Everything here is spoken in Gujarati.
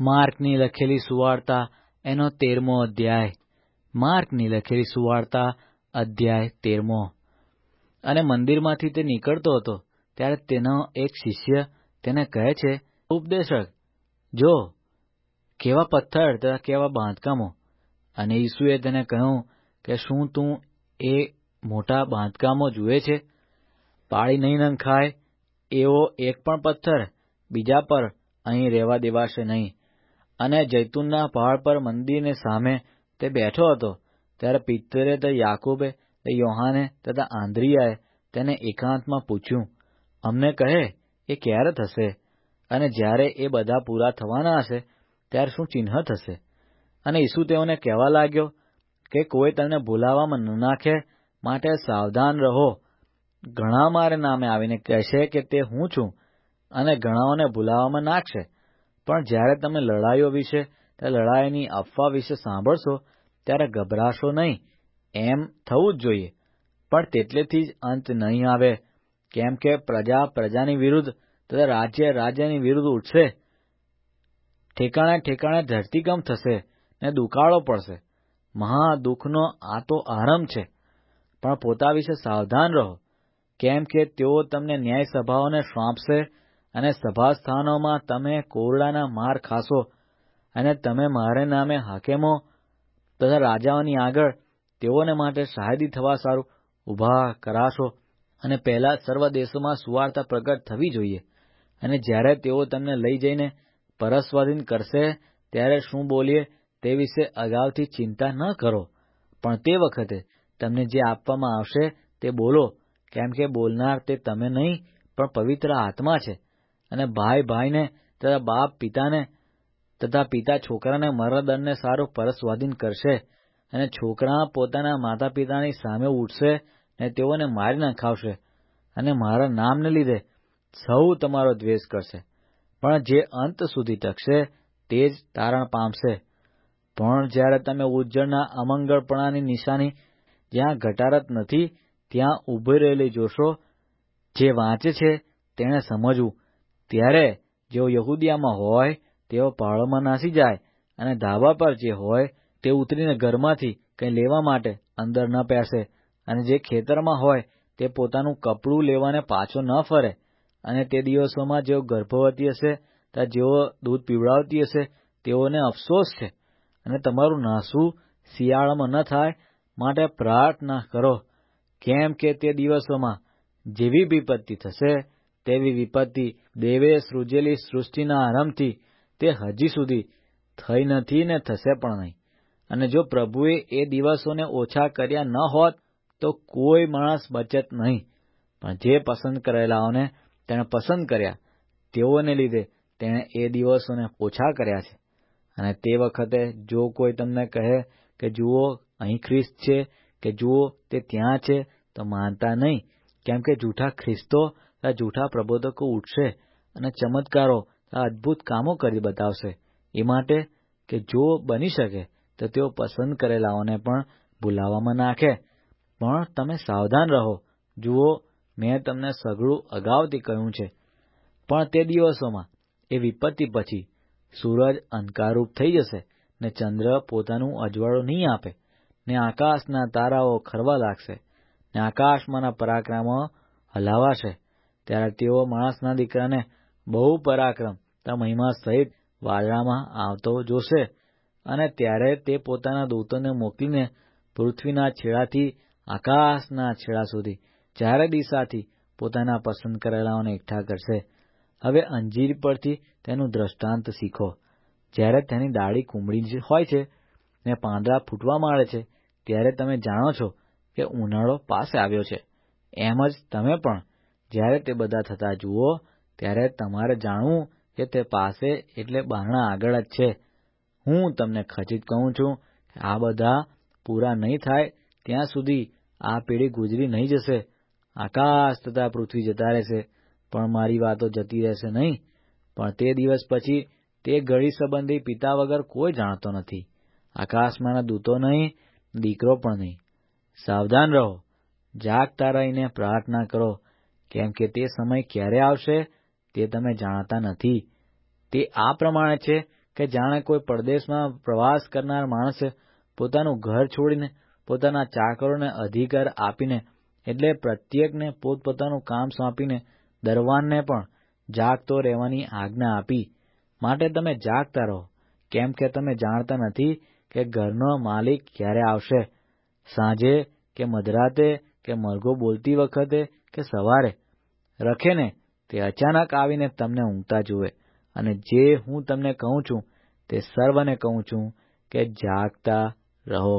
માર્કની લખેલી સુવાર્તા એનો તેરમો અધ્યાય. માર્કની લખેલી સુવાર્તા અધ્યાય તેરમો. અને મંદિરમાંથી તે નીકળતો હતો, ત્યારે તેનો એક શિષ્ય તેને કહે છે, ઉપદેશક, જો કેવા પથ્થર તથા કેવા બાંધકામો? અને ઈસુએ તેને કહ્યું કે, શું તું એ મોટા બાંધકામો જુએ છે? પાળી નહીં નંખાય, એવો એક પણ પથ્થર બીજા પર અહીં રહેવા દેવાશે નહીં. અને જૈતુનના પહાડ પર મંદિરની સામે તે બેઠો હતો. ત્યારે પિત્તરે તે યાકૂબે, તે યોહાને તથા આંદ્રિયાએ તેને એકાંતમાં પૂછ્યું, અમને કહે, એ ક્યારે થશે? અને જ્યારે એ બધા પૂરા થવાના હશે, ત્યારે શું ચિહ્ન થશે? અને ઈસુ તેઓને કહેવા લાગ્યો કે, કોઈ તમને ભૂલાવામાં ન નાખે, માટે સાવધાન રહો. ઘણા મારે નામે આવીને કહેશે કે તે હું છું અને ઘણાઓને ભૂલાવામાં નાખશે. પણ જ્યારે તમે લડાઈઓ વિશે કે લડાઈની અફવા વિશે સાંભળશો, ત્યારે ગભરાશો નહીં. એમ થવું જ જોઈએ. પણ તેટલેથી જ અંત નહીં આવે. કેમ કે પ્રજા પ્રજાની વિરુદ્ધ તથા રાજ્ય રાજ્યની વિરુદ્ધ ઉઠશે ઠેકાણે ઠેકાણે ધરતીકંપ થશે ને દુકાળો પડશે. મહા દુઃખનો આ તો આરંભ છે. પણ પોતા વિશે સાવધાન રહો. કેમ કે તેઓ તમને ન્યાય સભાઓને સોંપશે અને સભા સ્થાનોમાં તમે કોરડાના માર ખાશો અને તમે મારે નામે હાકેમો તથા રાજાઓની આગળ તેઓને માટે શાહેદી થવા સારું ઊભા કરાશો. અને પહેલા સર્વ દેશોમાં સુવાર્તા પ્રગટ થવી જોઈએ. અને જ્યારે તેઓ તમને લઈ જઈને પરસ્વાધીન કરશે, ત્યારે શું બોલીએ તે વિશે અગાઉથી ચિંતા ન કરો. પણ તે વખતે તમને જે આપવામાં આવશે તે બોલો. કેમ કે બોલનાર તે તમે નહીં, પણ પવિત્ર આત્મા છે. અને ભાઈ ભાઈને, તથા બાપ પિતાને, તથા પિતા છોકરાને મરણદંડને સારું પરસ્વાધીન કરશે અને છોકરા પોતાના માતા પિતાની સામે ઉઠશે ને તેઓને મારી નાખાવશે અને મારા નામને લીધે સૌ તમારો દ્વેષ કરશે. પણ જે અંત સુધી ટકશે, તે જ તારણ પામશે. પણ જ્યારે તમે ઉજ્જળના અમંગળપણાની નિશાની જ્યાં ઘટારત નથી, ત્યાં ઊભી રહેલી જોશો, જે વાંચે છે, તેણે સમજવું. ત્યારે જેઓ યહૂદિયામાં હોય, તેઓ પહાડોમાં નાસી જાય અને ધાબા પર જે હોય, તે ઉતરીને ઘરમાંથી કંઈ લેવા માટે અંદર ન પેસે અને જે ખેતરમાં હોય, તે પોતાનું કપડું લેવાને પાછો ન ફરે. અને તે દિવસોમાં જેઓ ગર્ભવતી હશે ત્યાં જેઓ દૂધ પીવડાવતી હશે, તેઓને અફસોસ છે. અને તમારું નાસવું શિયાળામાં ન થાય, માટે પ્રાર્થના કરો. કેમ કે તે દિવસોમાં જેવી વિપત્તિ થશે તેવી વિપત્તિ દેવે સૃજેલી સૃષ્ટિના આરંભથી તે હજી સુધી થઈ નથી ને થશે પણ નહીં. અને જો પ્રભુએ એ દિવસોને ઓછા કર્યા ન હોત, તો કોઈ માણસ બચત નહીં. પણ જે પસંદ કરેલાઓને તેણે પસંદ કર્યા, તેઓને લીધે તેણે એ દિવસોને ઓછા કર્યા છે. અને તે વખતે જો કોઈ તમને કહે કે, જુઓ, અહીં ખ્રિસ્ત છે, કે, જુઓ, તે ત્યાં છે, તો માનતા નહીં. કેમ કે જૂઠા ખ્રિસ્તો જૂઠા પ્રબોધકો ઉઠશે અને ચમત્કારો અદ્ભુત કામો કરી બતાવશે. એ માટે કે જો બની શકે, તો તેઓ પસંદ કરેલાઓને પણ ભૂલાવામાં નાખે. પણ તમે સાવધાન રહો. જુઓ, મેં તમને સઘળું અગાઉથી કહ્યું છે. પણ તે દિવસોમાં, એ વિપત્તિ પછી, સૂરજ અંધકારરૂપ થઈ જશે ને ચંદ્ર પોતાનું અજવાળું નહીં આપે, ને આકાશના તારાઓ ખરવા લાગશે, ને આકાશમાંના પરાક્રમો હલાવાશે ત્યારે તેઓ માણસના દીકરાને બહુ પરાક્રમ તા મહિમા સહિત વાદળામાં આવતો જોશે અને ત્યારે તે પોતાના દૂતોને મોકલીને પૃથ્વીના છેડાથી આકાશના છેડા સુધી ચારે દિશાથી પોતાના પસંદ કરેલાઓને એકઠા કરશે. હવે અંજીર પરથી તેનું દ્રષ્ટાંત શીખો. જ્યારે તેની ડાળી કુમળી હોય છે ને પાંદડા ફૂટવા માંડે છે, ત્યારે તમે જાણો છો કે ઉનાળો પાસે આવ્યો છે. એમ જ તમે પણ જ્યારે તે બધા થતા જુઓ, ત્યારે તમારે જાણવું કે તે પાસે એટલે બારણા આગળ જ છે. હું તમને ખચિત કહું છું કે આ બધા પૂરા નહીં થાય, ત્યાં સુધી આ પેઢી ગુજરી નહીં જશે. આકાશ તથા પૃથ્વી જતા રહેશે, પણ મારી વાતો જતી રહેશે નહીં. પણ તે દિવસ પછી તે ઘડી સંબંધી પિતા વગર કોઈ જાણતો નથી. આકાશમાંના દૂતો નહીં, દીકરો પણ નહીં. સાવધાન રહો. જાગતા રહીને પ્રાર્થના કરો. કેમ કે તે સમય ક્યારે આવશે તે તમે જાણતા નથી. તે આ પ્રમાણે છે કે જાણે કોઈ પરદેશમાં પ્રવાસ કરનાર માણસે પોતાનું ઘર છોડીને પોતાના ચાકરોને અધિકાર આપીને એટલે પ્રત્યેકને પોતપોતાનું કામ સોંપીને દરવાનને પણ જાગતો રહેવાની આજ્ઞા આપી. માટે તમે જાગતા રહો. કેમ કે તમે જાણતા નથી કે ઘરનો માલિક ક્યારે આવશે. સાંજે કે મધરાતે કે મરઘો બોલતી વખતે કે સવારે રખે ને તે અચાનક આવીને તમને ઊંઘતા જુએ અને જે હું તમને કહું છું તે સર્વને કહું છું કે જાગતા રહો.